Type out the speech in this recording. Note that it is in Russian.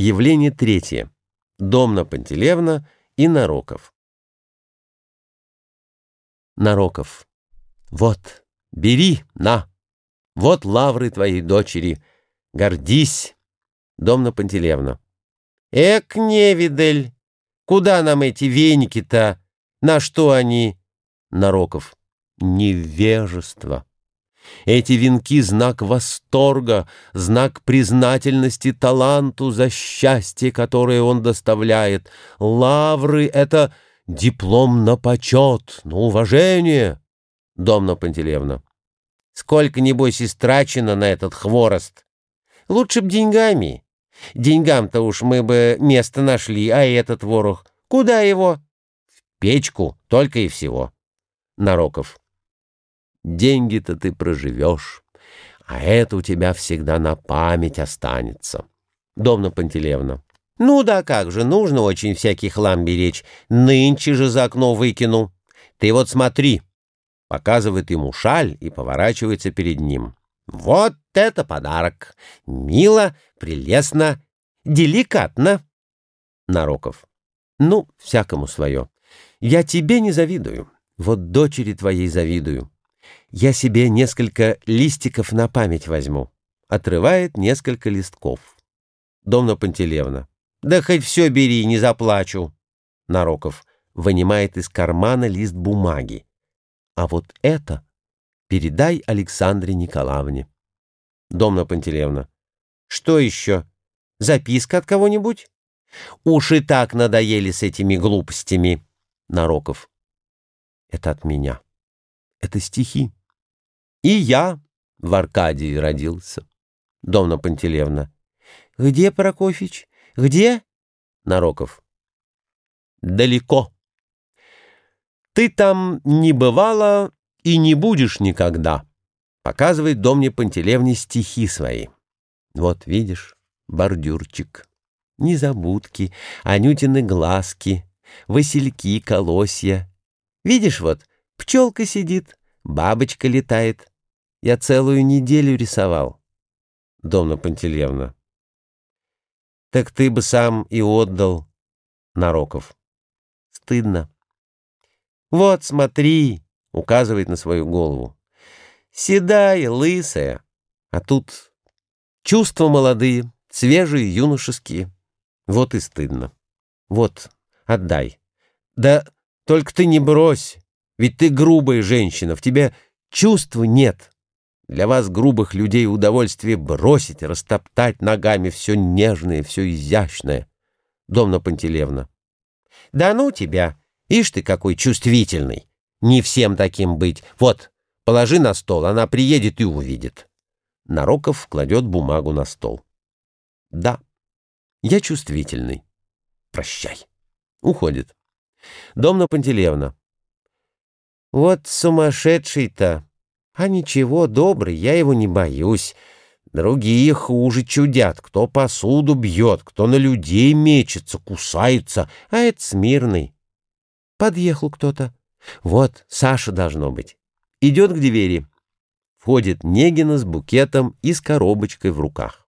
Явление третье. Домна Пантелевна и Нароков. Нароков. Вот, бери, на. Вот лавры твоей дочери. Гордись. Домна Пантелевна. Эк, невидель. Куда нам эти веники-то? На что они? Нароков. Невежество. Эти венки — знак восторга, знак признательности таланту за счастье, которое он доставляет. Лавры — это диплом на почет, на уважение. Домна Пантелеевна. Сколько, небось, истрачено на этот хворост? Лучше б деньгами. Деньгам-то уж мы бы место нашли, а этот ворох, куда его? В печку, только и всего. Нароков. Деньги-то ты проживешь, а это у тебя всегда на память останется. Домна Пантелеевна. Ну да как же, нужно очень всякий хлам беречь. Нынче же за окно выкину. Ты вот смотри. Показывает ему шаль и поворачивается перед ним. Вот это подарок. Мило, прелестно, деликатно. Нароков. Ну, всякому свое. Я тебе не завидую. Вот дочери твоей завидую. Я себе несколько листиков на память возьму. Отрывает несколько листков. Домна Пантелевна. Да хоть все бери, не заплачу. Нароков вынимает из кармана лист бумаги. А вот это передай Александре Николаевне. Домна Пантелевна. Что еще? Записка от кого-нибудь? Уж и так надоели с этими глупостями. Нароков. Это от меня. Это стихи. И я в Аркадии родился. Домна Пантелевна. Где, Прокофьич? Где? Нароков. Далеко. Ты там не бывала и не будешь никогда. Показывает Домне Пантелевне стихи свои. Вот видишь, бордюрчик, незабудки, анютины глазки, васильки, колосья. Видишь вот, пчелка сидит, бабочка летает. Я целую неделю рисовал. Домна Пантелеевна. Так ты бы сам и отдал. Нароков. Стыдно. Вот, смотри, указывает на свою голову. Седая, лысая. А тут чувства молодые, свежие, юношеские. Вот и стыдно. Вот, отдай. Да только ты не брось, ведь ты грубая женщина, в тебе чувства нет. Для вас, грубых людей, удовольствие бросить, растоптать ногами все нежное, все изящное. Домна Пантелевна. Да ну тебя! Ишь ты какой чувствительный! Не всем таким быть. Вот, положи на стол, она приедет и увидит. Нароков кладет бумагу на стол. Да, я чувствительный. Прощай. Уходит. Домна Пантелевна. Вот сумасшедший-то. А ничего, добрый, я его не боюсь. Другие хуже чудят, кто посуду бьет, кто на людей мечется, кусается, а это смирный. Подъехал кто-то. Вот, Саша должно быть. Идет к двери. Входит Негина с букетом и с коробочкой в руках.